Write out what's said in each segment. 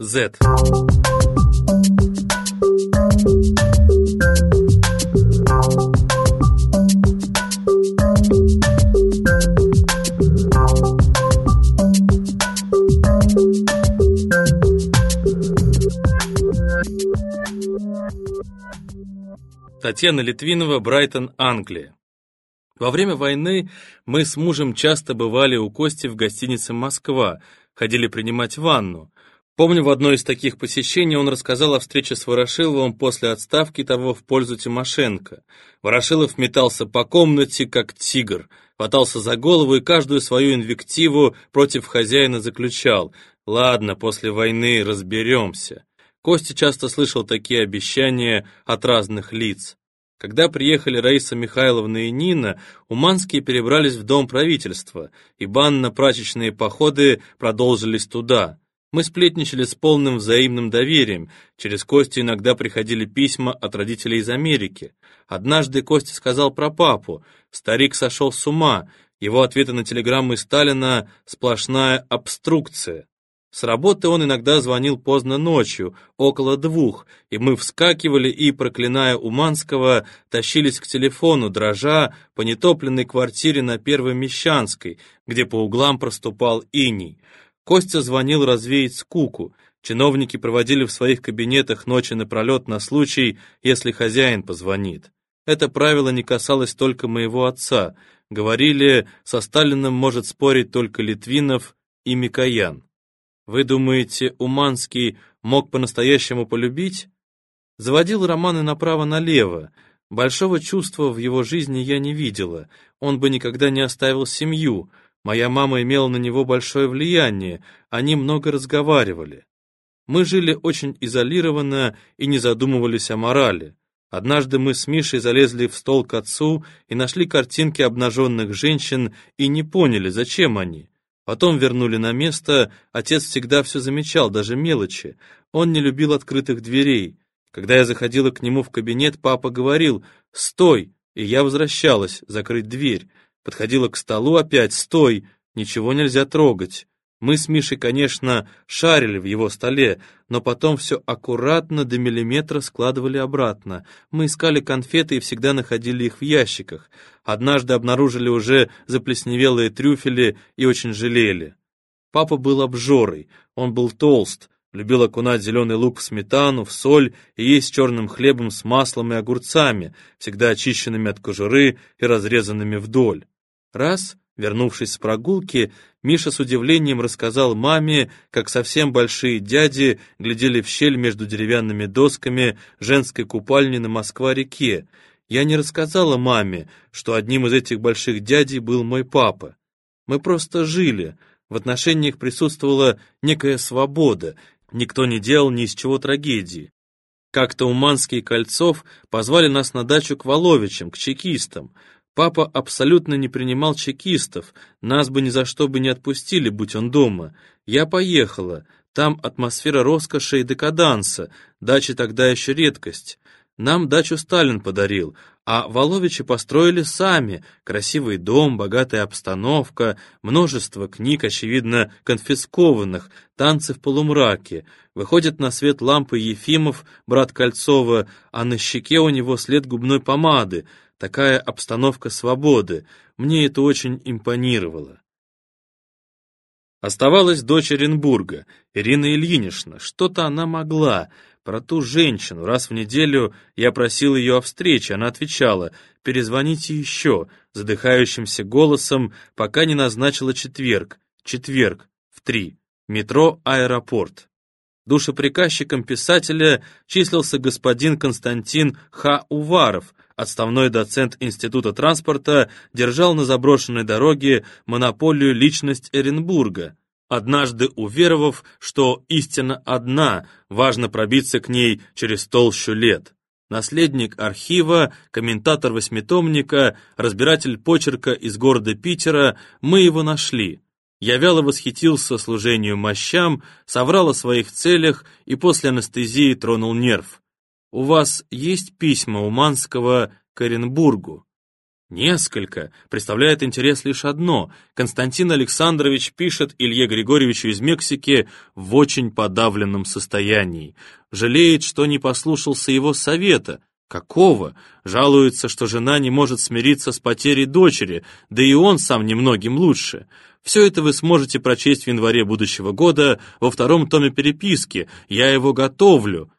Z. Татьяна Литвинова, Брайтон, Англия. Во время войны мы с мужем часто бывали у Кости в гостинице «Москва», ходили принимать ванну. Помню, в одно из таких посещений он рассказал о встрече с Ворошиловым после отставки того в пользу Тимошенко. Ворошилов метался по комнате, как тигр, хватался за голову и каждую свою инвективу против хозяина заключал. «Ладно, после войны разберемся». Костя часто слышал такие обещания от разных лиц. Когда приехали Раиса Михайловна и Нина, Уманские перебрались в дом правительства, и банно-прачечные походы продолжились туда. Мы сплетничали с полным взаимным доверием. Через Костю иногда приходили письма от родителей из Америки. Однажды Костя сказал про папу. Старик сошел с ума. Его ответы на телеграммы Сталина — сплошная обструкция. С работы он иногда звонил поздно ночью, около двух, и мы вскакивали и, проклиная Уманского, тащились к телефону, дрожа по нетопленной квартире на Первой Мещанской, где по углам проступал иней. Костя звонил развеять скуку. Чиновники проводили в своих кабинетах ночи напролет на случай, если хозяин позвонит. Это правило не касалось только моего отца. Говорили, со Сталиным может спорить только Литвинов и Микоян. Вы думаете, Уманский мог по-настоящему полюбить? Заводил романы направо-налево. Большого чувства в его жизни я не видела. Он бы никогда не оставил семью. Моя мама имела на него большое влияние. Они много разговаривали. Мы жили очень изолированно и не задумывались о морали. Однажды мы с Мишей залезли в стол к отцу и нашли картинки обнаженных женщин и не поняли, зачем они. Потом вернули на место, отец всегда все замечал, даже мелочи. Он не любил открытых дверей. Когда я заходила к нему в кабинет, папа говорил «Стой!» И я возвращалась, закрыть дверь. Подходила к столу опять «Стой!» Ничего нельзя трогать. Мы с Мишей, конечно, шарили в его столе, но потом все аккуратно до миллиметра складывали обратно. Мы искали конфеты и всегда находили их в ящиках. Однажды обнаружили уже заплесневелые трюфели и очень жалели. Папа был обжорой, он был толст, любил окунать зеленый лук в сметану, в соль и есть черным хлебом с маслом и огурцами, всегда очищенными от кожуры и разрезанными вдоль. Раз Вернувшись с прогулки, Миша с удивлением рассказал маме, как совсем большие дяди глядели в щель между деревянными досками женской купальни на Москва-реке. Я не рассказала маме, что одним из этих больших дядей был мой папа. Мы просто жили, в отношениях присутствовала некая свобода, никто не делал ни из чего трагедии. Как-то Уманский и Кольцов позвали нас на дачу к Воловичам, к чекистам. Папа абсолютно не принимал чекистов, нас бы ни за что бы не отпустили, будь он дома. Я поехала, там атмосфера роскоши и декаданса, дачи тогда еще редкость. Нам дачу Сталин подарил, а Воловичи построили сами. Красивый дом, богатая обстановка, множество книг, очевидно, конфискованных, танцы в полумраке. Выходит на свет лампы Ефимов, брат Кольцова, а на щеке у него след губной помады — такая обстановка свободы, мне это очень импонировало. Оставалась дочь Оренбурга, Ирина Ильинична, что-то она могла, про ту женщину, раз в неделю я просил ее о встрече, она отвечала, перезвоните еще, задыхающимся голосом, пока не назначила четверг, четверг, в три, метро «Аэропорт». Душеприказчиком писателя числился господин Константин Х. Уваров, отставной доцент Института транспорта, держал на заброшенной дороге монополию личность Эренбурга, однажды уверовав, что истина одна, важно пробиться к ней через толщу лет. Наследник архива, комментатор восьмитомника, разбиратель почерка из города Питера, мы его нашли. Я вяло восхитился служению мощам, соврал о своих целях и после анестезии тронул нерв. У вас есть письма Уманского к Оренбургу? Несколько. Представляет интерес лишь одно. Константин Александрович пишет Илье Григорьевичу из Мексики в очень подавленном состоянии. Жалеет, что не послушался его совета. Какого? Жалуется, что жена не может смириться с потерей дочери, да и он сам немногим лучше. Все это вы сможете прочесть в январе будущего года во втором томе переписки. Я его готовлю.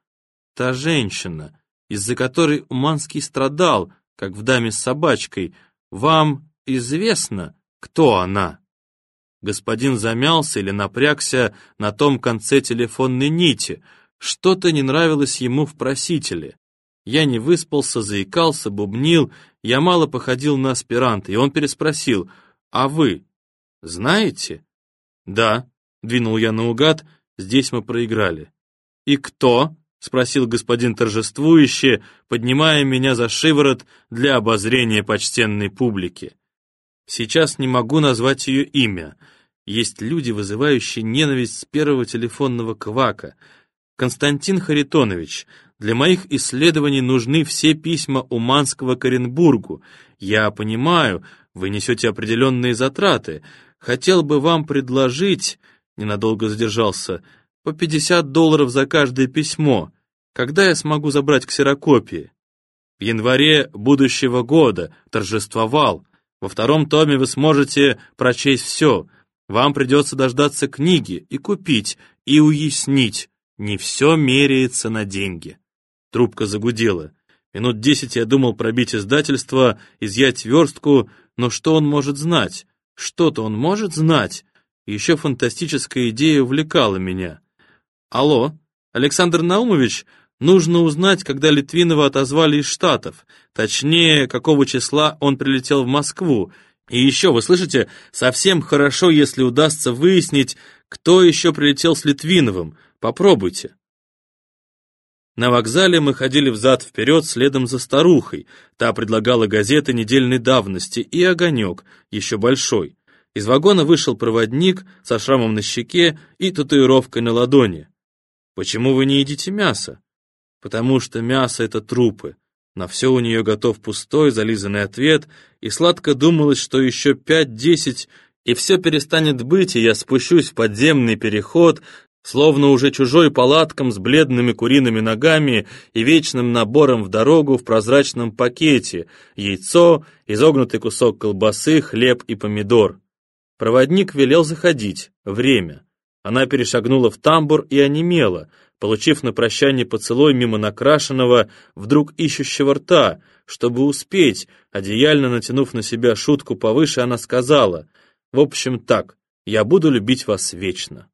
Та женщина, из-за которой Уманский страдал, как в «Даме с собачкой», вам известно, кто она?» Господин замялся или напрягся на том конце телефонной нити. Что-то не нравилось ему в просителе. Я не выспался, заикался, бубнил, я мало походил на аспиранта, и он переспросил, «А вы знаете?» «Да», — двинул я наугад, «здесь мы проиграли». «И кто?» — спросил господин торжествующе, поднимая меня за шиворот для обозрения почтенной публики. Сейчас не могу назвать ее имя. Есть люди, вызывающие ненависть с первого телефонного квака. Константин Харитонович, для моих исследований нужны все письма Уманского к Оренбургу. Я понимаю, вы несете определенные затраты. Хотел бы вам предложить, ненадолго задержался, — по 50 долларов за каждое письмо. Когда я смогу забрать ксерокопии? В январе будущего года торжествовал. Во втором томе вы сможете прочесть все. Вам придется дождаться книги и купить, и уяснить. Не все меряется на деньги. Трубка загудела. Минут десять я думал пробить издательство, изъять верстку, но что он может знать? Что-то он может знать? Еще фантастическая идея увлекала меня. Алло, Александр Наумович, нужно узнать, когда Литвинова отозвали из Штатов, точнее, какого числа он прилетел в Москву. И еще, вы слышите, совсем хорошо, если удастся выяснить, кто еще прилетел с Литвиновым. Попробуйте. На вокзале мы ходили взад-вперед следом за старухой. Та предлагала газеты недельной давности и огонек, еще большой. Из вагона вышел проводник со шрамом на щеке и татуировкой на ладони. Почему вы не едите мясо? Потому что мясо — это трупы. На все у нее готов пустой, зализанный ответ, и сладко думалось, что еще пять-десять, и все перестанет быть, и я спущусь в подземный переход, словно уже чужой палатком с бледными куриными ногами и вечным набором в дорогу в прозрачном пакете, яйцо, изогнутый кусок колбасы, хлеб и помидор. Проводник велел заходить. Время. Она перешагнула в тамбур и онемела, получив на прощание поцелуй мимо накрашенного, вдруг ищущего рта. Чтобы успеть, одеяльно натянув на себя шутку повыше, она сказала, «В общем так, я буду любить вас вечно».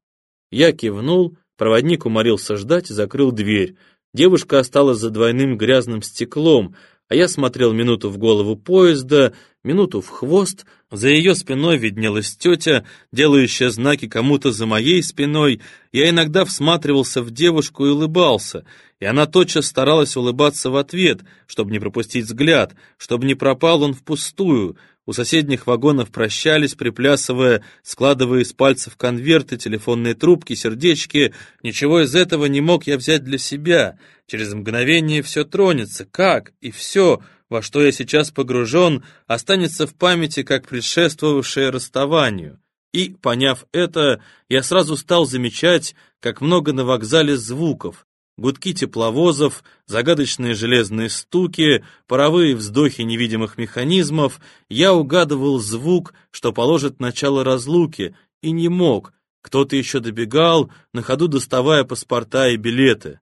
Я кивнул, проводник уморился ждать и закрыл дверь. Девушка осталась за двойным грязным стеклом, а я смотрел минуту в голову поезда, минуту в хвост, за ее спиной виднелась тетя, делающая знаки кому-то за моей спиной, я иногда всматривался в девушку и улыбался, и она тотчас старалась улыбаться в ответ, чтобы не пропустить взгляд, чтобы не пропал он впустую, у соседних вагонов прощались, приплясывая, складывая из пальцев конверты, телефонные трубки, сердечки. Ничего из этого не мог я взять для себя. Через мгновение все тронется. Как? И все, во что я сейчас погружен, останется в памяти как предшествовавшее расставанию. И, поняв это, я сразу стал замечать, как много на вокзале звуков, гудки тепловозов, загадочные железные стуки, паровые вздохи невидимых механизмов, я угадывал звук, что положит начало разлуки, и не мог. Кто-то еще добегал, на ходу доставая паспорта и билеты.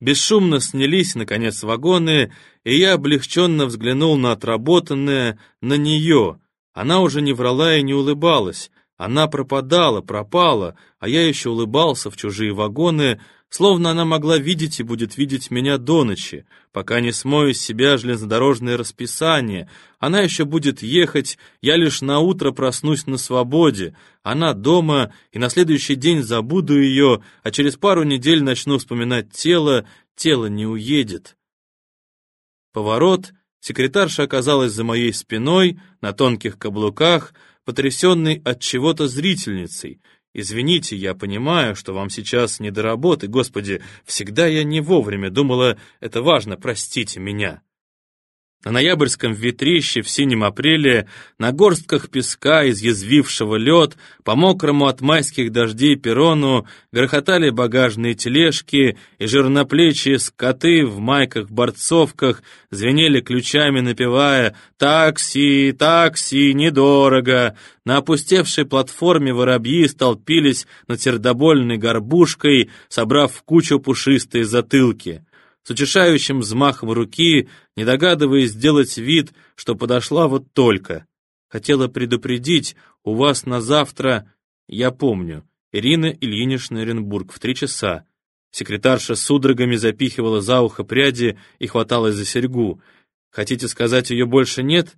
Бесшумно снялись, наконец, вагоны, и я облегченно взглянул на отработанное, на нее. Она уже не врала и не улыбалась. Она пропадала, пропала, а я еще улыбался в чужие вагоны, словно она могла видеть и будет видеть меня до ночи, пока не смою с себя железнодорожное расписание. Она еще будет ехать, я лишь на утро проснусь на свободе. Она дома, и на следующий день забуду ее, а через пару недель начну вспоминать тело, тело не уедет. Поворот, секретарша оказалась за моей спиной, на тонких каблуках, потрясенной от чего-то зрительницей — Извините, я понимаю, что вам сейчас не до работы, Господи, всегда я не вовремя думала, это важно, простите меня. На ноябрьском ветрище в синем апреле, на горстках песка, изъязвившего лед, по мокрому от майских дождей перрону грохотали багажные тележки, и жирноплечие скоты в майках-борцовках звенели ключами, напевая «Такси, такси, недорого!». На опустевшей платформе воробьи столпились над сердобольной горбушкой, собрав в кучу пушистые затылки с утешающим взмахом руки, не догадываясь сделать вид, что подошла вот только. Хотела предупредить, у вас на завтра, я помню, Ирина Ильинична Оренбург в три часа. Секретарша судорогами запихивала за ухо пряди и хваталась за серьгу. Хотите сказать, ее больше нет?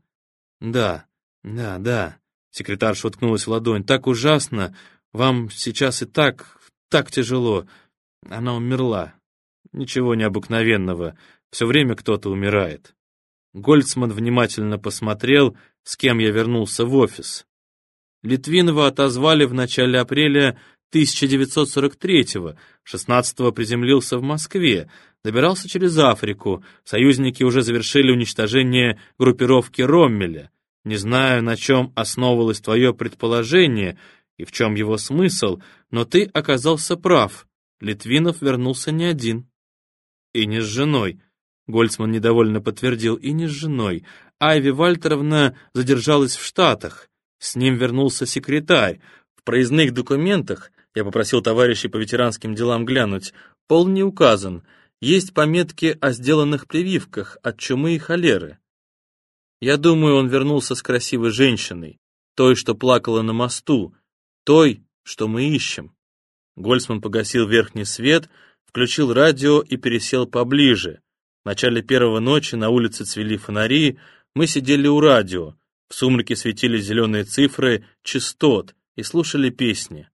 Да, да, да. Секретарша уткнулась в ладонь. Так ужасно. Вам сейчас и так, так тяжело. Она умерла. Ничего необыкновенного, все время кто-то умирает. Гольцман внимательно посмотрел, с кем я вернулся в офис. Литвинова отозвали в начале апреля 1943-го, 16-го приземлился в Москве, добирался через Африку, союзники уже завершили уничтожение группировки Роммеля. Не знаю, на чем основывалось твое предположение и в чем его смысл, но ты оказался прав, Литвинов вернулся не один. И не с женой. Гольцман недовольно подтвердил, и не с женой. Айви Вальтеровна задержалась в Штатах. С ним вернулся секретарь. В проездных документах, я попросил товарищей по ветеранским делам глянуть, пол не указан. Есть пометки о сделанных прививках от чумы и холеры. Я думаю, он вернулся с красивой женщиной, той, что плакала на мосту, той, что мы ищем. Гольцман погасил верхний свет, включил радио и пересел поближе. В начале первого ночи на улице цвели фонари, мы сидели у радио, в сумраке светили зеленые цифры частот и слушали песни.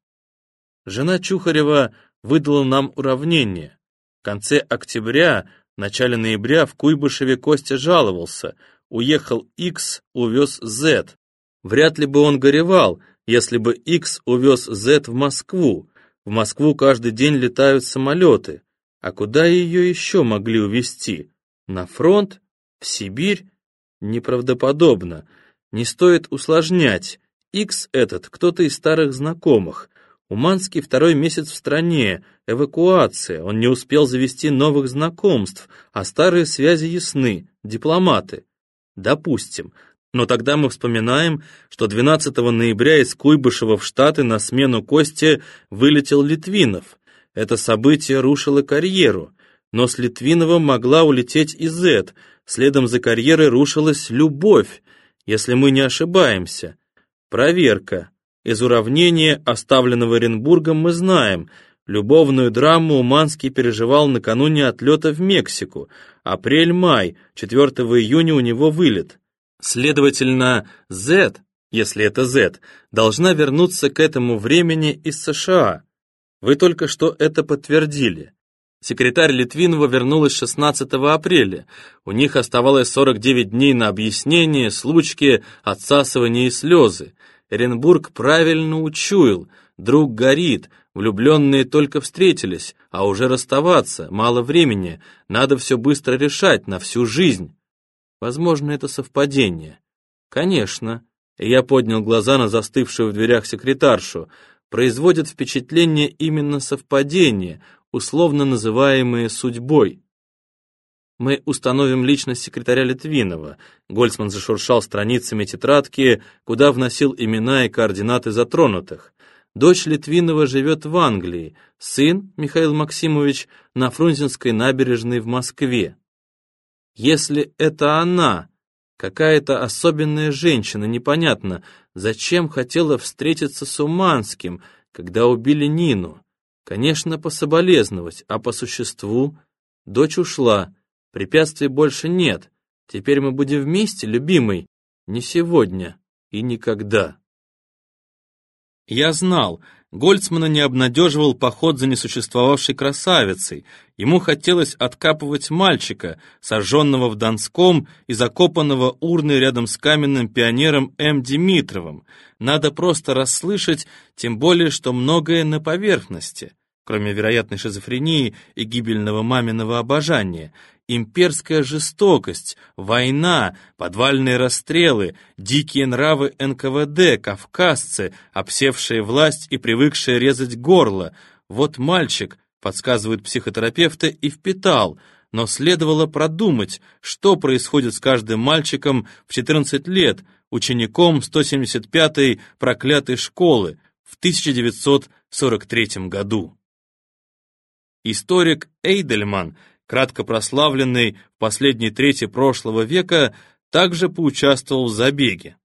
Жена Чухарева выдала нам уравнение. В конце октября, начале ноября в Куйбышеве Костя жаловался. Уехал X, увез Z. Вряд ли бы он горевал, если бы X увез Z в Москву, в Москву каждый день летают самолеты. А куда ее еще могли увезти? На фронт? В Сибирь? Неправдоподобно. Не стоит усложнять. Икс этот кто-то из старых знакомых. Уманский второй месяц в стране, эвакуация, он не успел завести новых знакомств, а старые связи ясны, дипломаты. Допустим, но тогда мы вспоминаем, что 12 ноября из Куйбышева в Штаты на смену Косте вылетел Литвинов. Это событие рушило карьеру, но с Литвиновым могла улететь и Зет, следом за карьерой рушилась любовь, если мы не ошибаемся. Проверка. Из уравнения, оставленного Оренбургом, мы знаем, любовную драму Уманский переживал накануне отлета в Мексику. Апрель-май, 4 июня у него вылет. Следовательно, Z, если это Z, должна вернуться к этому времени из США. Вы только что это подтвердили. Секретарь Литвинова вернулась 16 апреля. У них оставалось 49 дней на объяснение, случки, отсасывание и слезы. Эренбург правильно учуял. Друг горит, влюбленные только встретились, а уже расставаться, мало времени, надо все быстро решать, на всю жизнь. Возможно, это совпадение. Конечно. Я поднял глаза на застывшую в дверях секретаршу. Производит впечатление именно совпадение, условно называемые судьбой. Мы установим личность секретаря Литвинова. Гольцман зашуршал страницами тетрадки, куда вносил имена и координаты затронутых. Дочь Литвинова живет в Англии, сын, Михаил Максимович, на Фрунзенской набережной в Москве. Если это она, какая-то особенная женщина, непонятно, зачем хотела встретиться с Уманским, когда убили Нину. Конечно, пособолезновать, а по существу дочь ушла, препятствий больше нет. Теперь мы будем вместе, любимый, не сегодня и никогда. Я знал, Гольцмана не обнадеживал поход за несуществовавшей красавицей. Ему хотелось откапывать мальчика, сожженного в Донском и закопанного урной рядом с каменным пионером М. Димитровым. Надо просто расслышать, тем более, что многое на поверхности. кроме вероятной шизофрении и гибельного маминого обожания, имперская жестокость, война, подвальные расстрелы, дикие нравы НКВД, кавказцы, обсевшие власть и привыкшие резать горло. Вот мальчик, подсказывают психотерапевты, и впитал, но следовало продумать, что происходит с каждым мальчиком в 14 лет, учеником 175-й проклятой школы в 1943 году. Историк Эйдельман, кратко прославленный в последней трети прошлого века, также поучаствовал в забеге.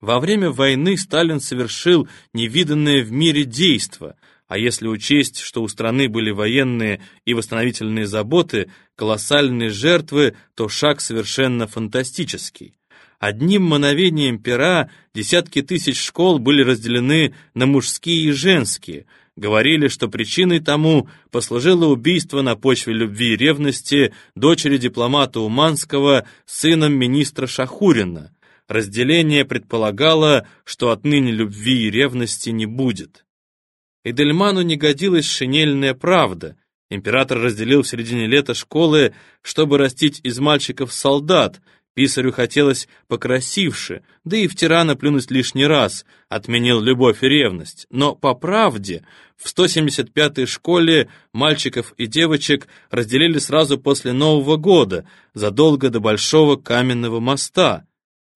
Во время войны Сталин совершил невиданное в мире действо, а если учесть, что у страны были военные и восстановительные заботы, колоссальные жертвы, то шаг совершенно фантастический. Одним мановением пера десятки тысяч школ были разделены на мужские и женские – Говорили, что причиной тому послужило убийство на почве любви и ревности дочери дипломата Уманского сыном министра Шахурина. Разделение предполагало, что отныне любви и ревности не будет. Эдельману не годилась шинельная правда. Император разделил в середине лета школы, чтобы растить из мальчиков солдат, Писарю хотелось покрасивше, да и в тирана плюнуть лишний раз, отменил любовь и ревность. Но по правде, в 175-й школе мальчиков и девочек разделили сразу после Нового года, задолго до Большого каменного моста.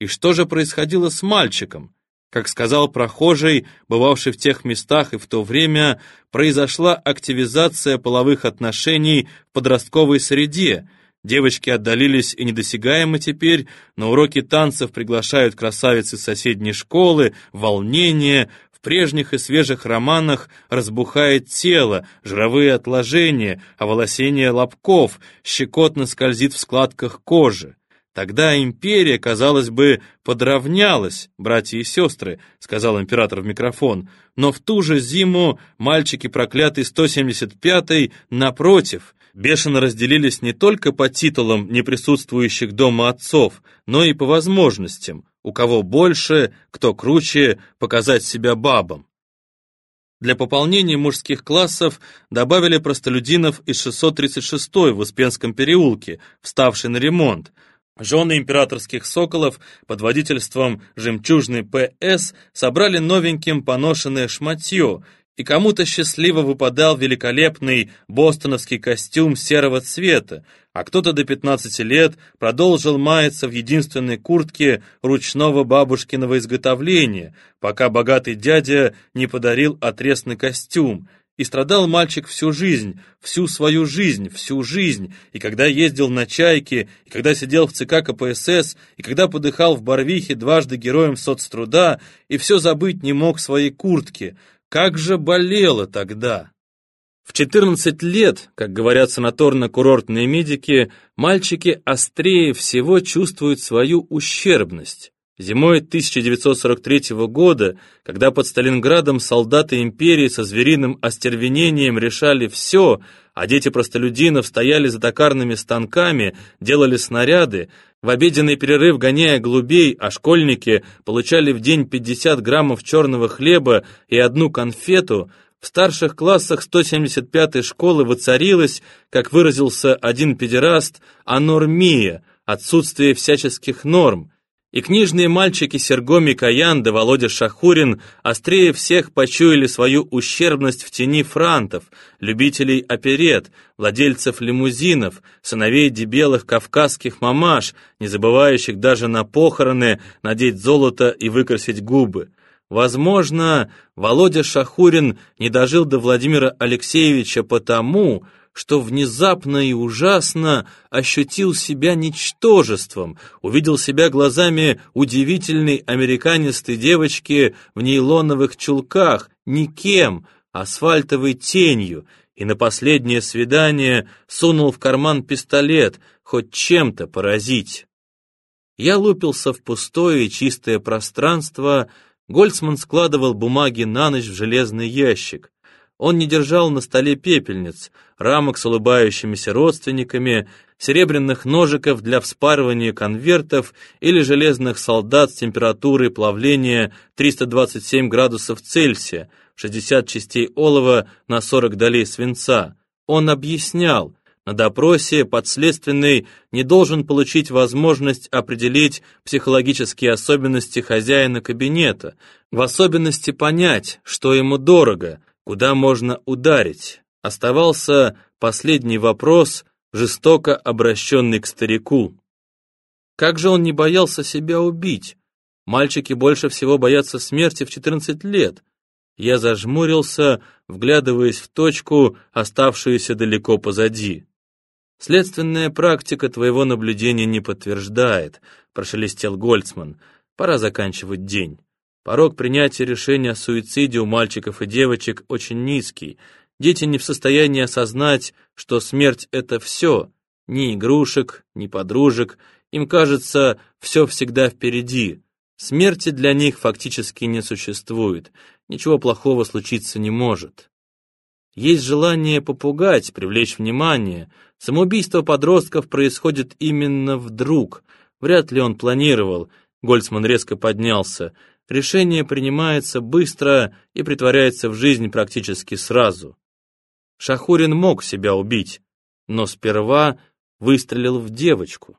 И что же происходило с мальчиком? Как сказал прохожий, бывавший в тех местах и в то время, произошла активизация половых отношений в подростковой среде – Девочки отдалились и недосягаемы теперь, на уроки танцев приглашают красавицы соседней школы, волнение, прежних и свежих романах разбухает тело, жировые отложения, оволосение лобков, щекотно скользит в складках кожи. Тогда империя, казалось бы, подравнялась, братья и сестры, сказал император в микрофон, но в ту же зиму мальчики проклятый 175-й, напротив, бешено разделились не только по титулам неприсутствующих дома отцов, но и по возможностям, у кого больше, кто круче, показать себя бабам. Для пополнения мужских классов добавили простолюдинов из 636-й в Успенском переулке, вставший на ремонт. Жены императорских соколов под водительством жемчужной П.С. собрали новеньким поношенное шматье и кому-то счастливо выпадал великолепный бостоновский костюм серого цвета, а кто-то до 15 лет продолжил маяться в единственной куртке ручного бабушкиного изготовления, пока богатый дядя не подарил отресный костюм, и страдал мальчик всю жизнь, всю свою жизнь, всю жизнь, и когда ездил на «Чайке», и когда сидел в ЦК КПСС, и когда подыхал в Барвихе дважды героем соцтруда, и все забыть не мог своей куртки – как же болело тогда! В 14 лет, как говорят санаторно-курортные медики, мальчики острее всего чувствуют свою ущербность. Зимой 1943 года, когда под Сталинградом солдаты империи со звериным остервенением решали все, а дети простолюдинов стояли за токарными станками, делали снаряды, в обеденный перерыв гоняя голубей, а школьники получали в день 50 граммов черного хлеба и одну конфету, в старших классах 175-й школы воцарилась, как выразился один педераст, анормия, отсутствие всяческих норм, и книжные мальчики Серго Микоян да Володя Шахурин острее всех почуяли свою ущербность в тени франтов, любителей оперет, владельцев лимузинов, сыновей дебелых кавказских мамаш, не забывающих даже на похороны надеть золото и выкрасить губы. Возможно, Володя Шахурин не дожил до Владимира Алексеевича потому, что внезапно и ужасно ощутил себя ничтожеством, увидел себя глазами удивительной американистой девочки в нейлоновых чулках, никем, асфальтовой тенью, и на последнее свидание сунул в карман пистолет, хоть чем-то поразить. Я лупился в пустое и чистое пространство, Гольцман складывал бумаги на ночь в железный ящик. Он не держал на столе пепельниц, рамок с улыбающимися родственниками, серебряных ножиков для вспарывания конвертов или железных солдат с температурой плавления 327 градусов Цельсия, 60 частей олова на 40 долей свинца. Он объяснял, на допросе подследственный не должен получить возможность определить психологические особенности хозяина кабинета, в особенности понять, что ему дорого, куда можно ударить. Оставался последний вопрос, жестоко обращенный к старику. Как же он не боялся себя убить? Мальчики больше всего боятся смерти в 14 лет. Я зажмурился, вглядываясь в точку, оставшуюся далеко позади. «Следственная практика твоего наблюдения не подтверждает», — прошелестел Гольцман. «Пора заканчивать день. Порог принятия решения о суициде у мальчиков и девочек очень низкий. Дети не в состоянии осознать, что смерть — это все. Ни игрушек, ни подружек. Им кажется, все всегда впереди. Смерти для них фактически не существует. Ничего плохого случиться не может. Есть желание попугать, привлечь внимание. Самоубийство подростков происходит именно вдруг. Вряд ли он планировал. Гольцман резко поднялся. Решение принимается быстро и притворяется в жизнь практически сразу. Шахурин мог себя убить, но сперва выстрелил в девочку.